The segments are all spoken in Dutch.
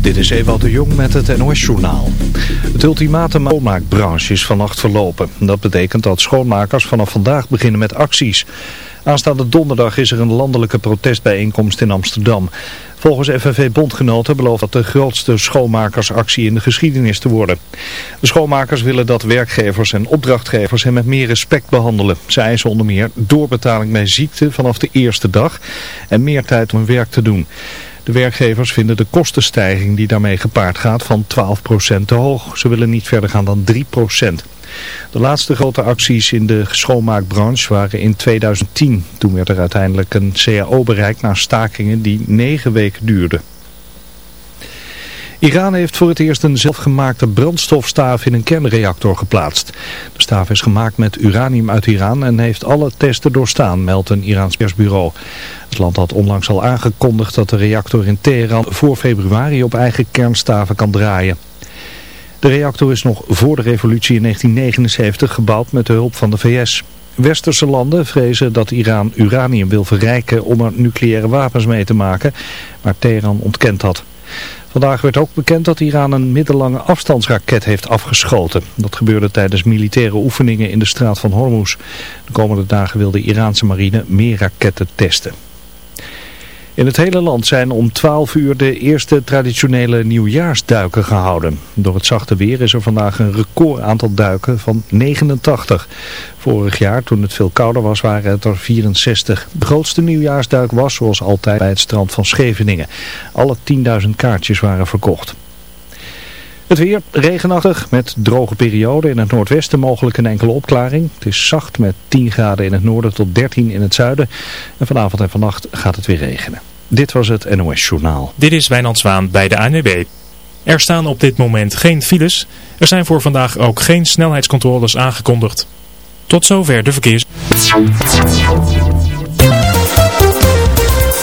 Dit is Ewald de Jong met het NOS-journaal. Het ultimatum schoonmaakbranche is vannacht verlopen. Dat betekent dat schoonmakers vanaf vandaag beginnen met acties. Aanstaande donderdag is er een landelijke protestbijeenkomst in Amsterdam. Volgens FNV-bondgenoten belooft dat de grootste schoonmakersactie in de geschiedenis te worden. De schoonmakers willen dat werkgevers en opdrachtgevers hen met meer respect behandelen. Zij eisen onder meer doorbetaling bij ziekte vanaf de eerste dag en meer tijd om werk te doen. De werkgevers vinden de kostenstijging die daarmee gepaard gaat van 12% te hoog. Ze willen niet verder gaan dan 3%. De laatste grote acties in de schoonmaakbranche waren in 2010. Toen werd er uiteindelijk een CAO bereikt na stakingen die negen weken duurden. Iran heeft voor het eerst een zelfgemaakte brandstofstaaf in een kernreactor geplaatst. De staaf is gemaakt met uranium uit Iran en heeft alle testen doorstaan, meldt een Iraans persbureau. Het land had onlangs al aangekondigd dat de reactor in Teheran voor februari op eigen kernstaven kan draaien. De reactor is nog voor de revolutie in 1979 gebouwd met de hulp van de VS. Westerse landen vrezen dat Iran uranium wil verrijken om er nucleaire wapens mee te maken, maar Teheran ontkent dat. Vandaag werd ook bekend dat Iran een middellange afstandsraket heeft afgeschoten. Dat gebeurde tijdens militaire oefeningen in de straat van Hormuz. De komende dagen wil de Iraanse marine meer raketten testen. In het hele land zijn om 12 uur de eerste traditionele nieuwjaarsduiken gehouden. Door het zachte weer is er vandaag een record aantal duiken van 89. Vorig jaar, toen het veel kouder was, waren het er 64. De grootste nieuwjaarsduik was, zoals altijd, bij het strand van Scheveningen. Alle 10.000 kaartjes waren verkocht. Het weer regenachtig met droge perioden. In het noordwesten mogelijk een enkele opklaring. Het is zacht met 10 graden in het noorden tot 13 in het zuiden. En vanavond en vannacht gaat het weer regenen. Dit was het NOS Journaal. Dit is Wijnand Zwaan bij de ANWB. Er staan op dit moment geen files. Er zijn voor vandaag ook geen snelheidscontroles aangekondigd. Tot zover de verkeers.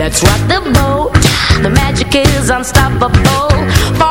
Let's rock the boat. The magic is unstoppable.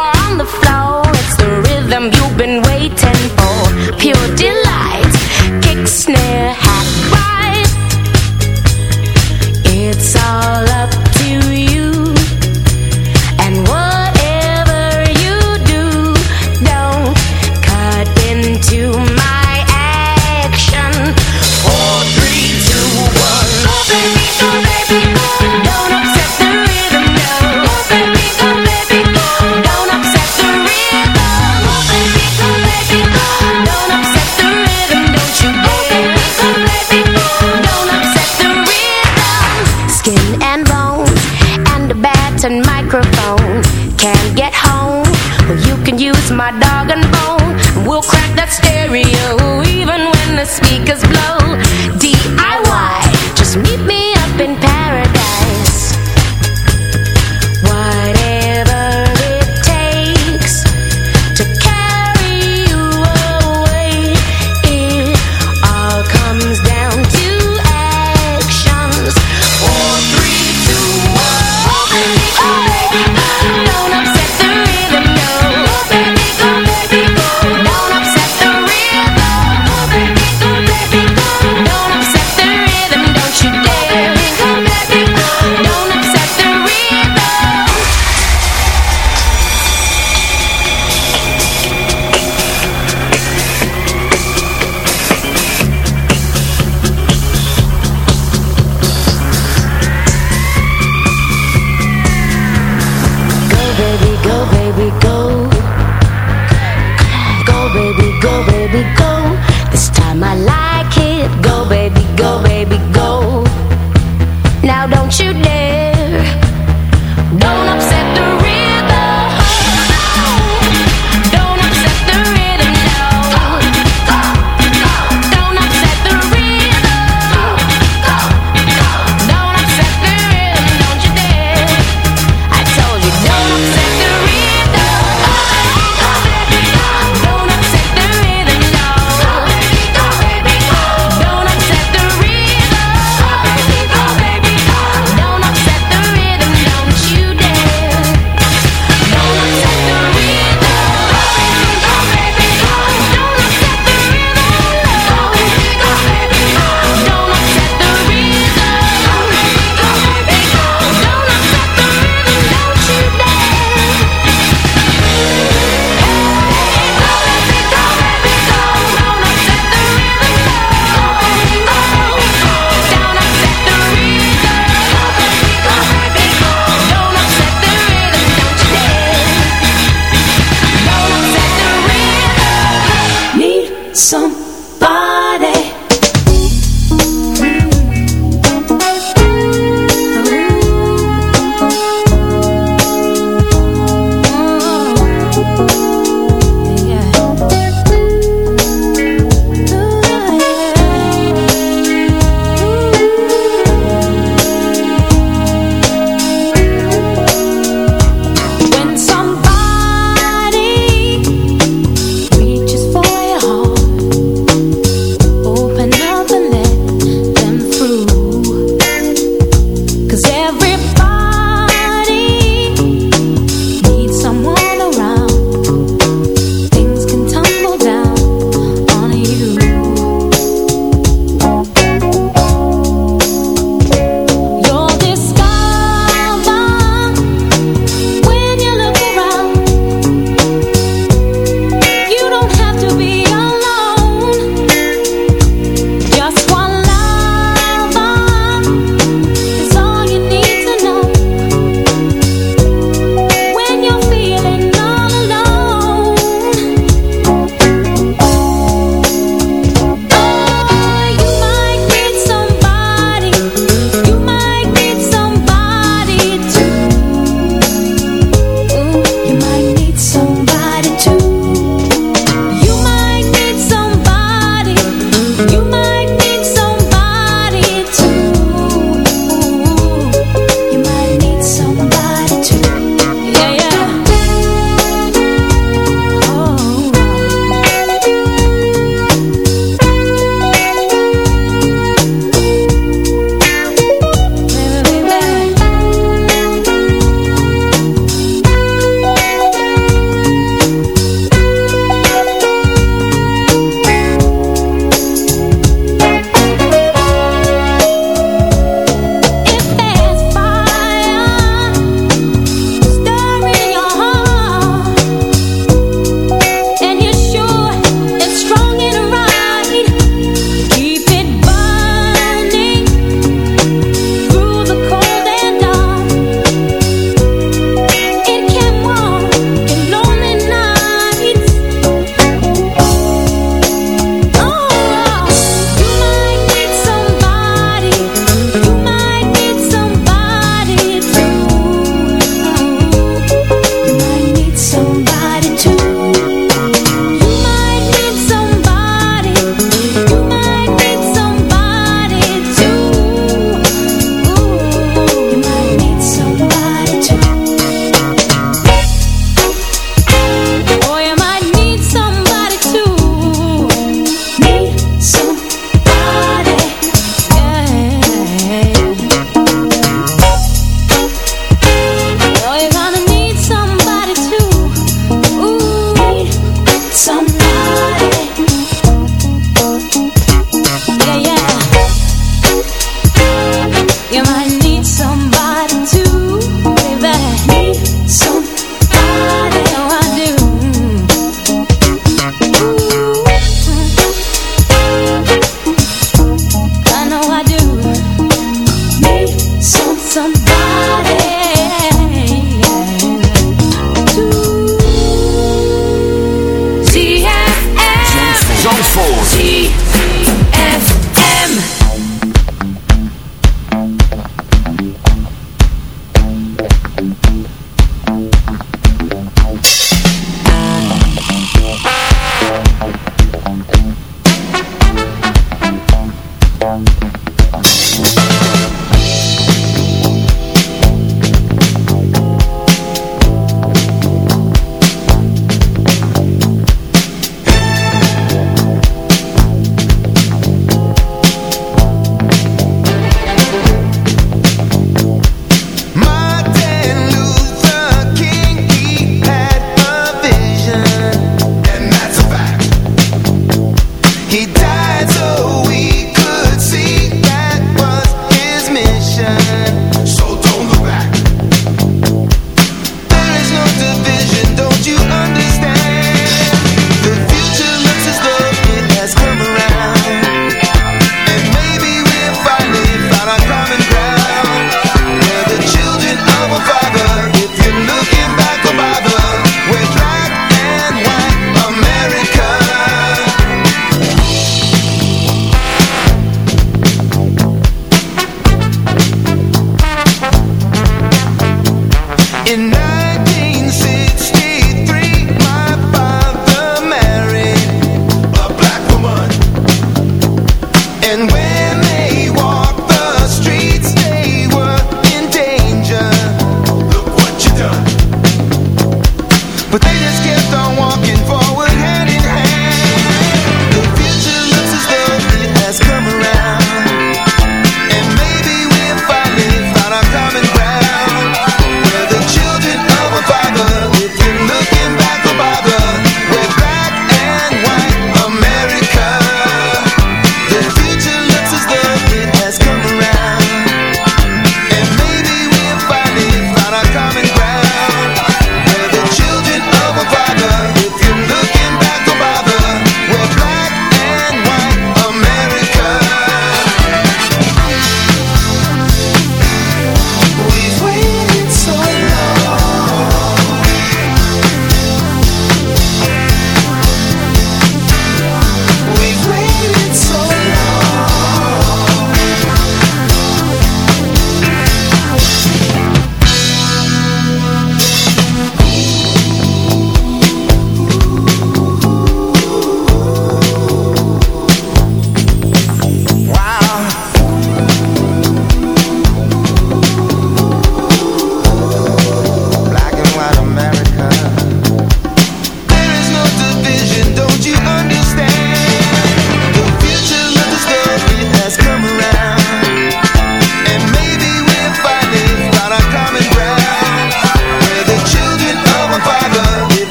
Looks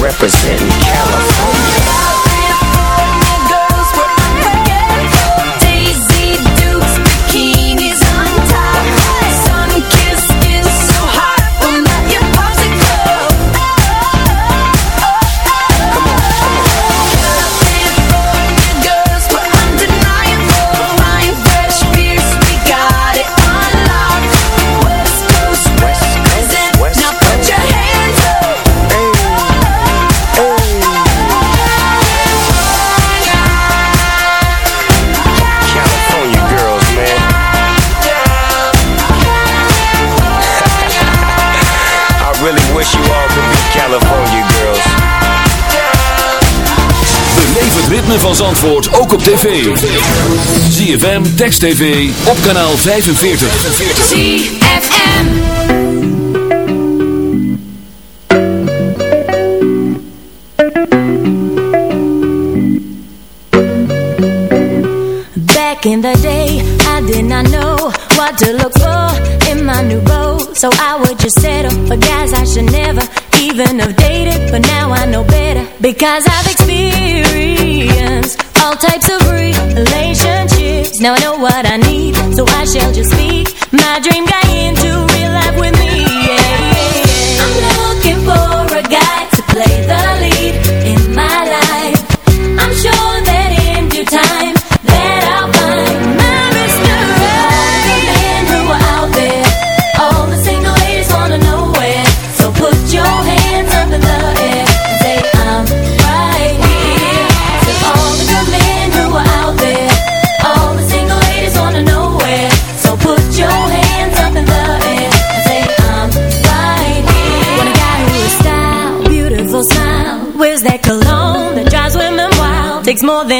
representing van Zandvoort ook op tv. ZFM, Text TV, op kanaal 45. ZFM Back in the day, I did not know what to look for in my new boat. So I would just settle for guys I should never even have dated. But now I know better, because I've experienced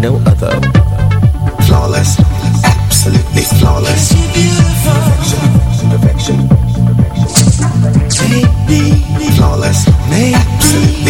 no other. Flawless, absolutely flawless. Perfection, perfection, perfection. Flawless, absolutely.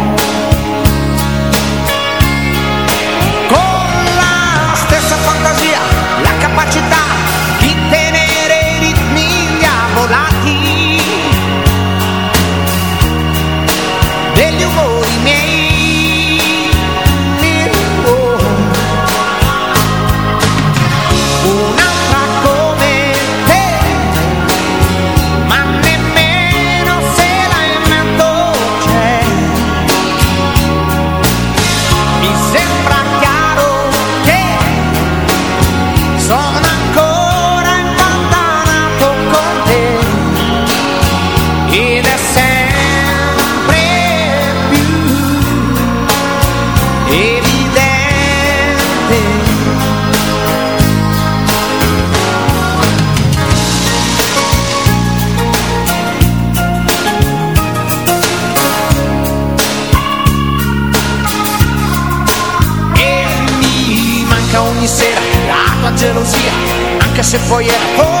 se poi è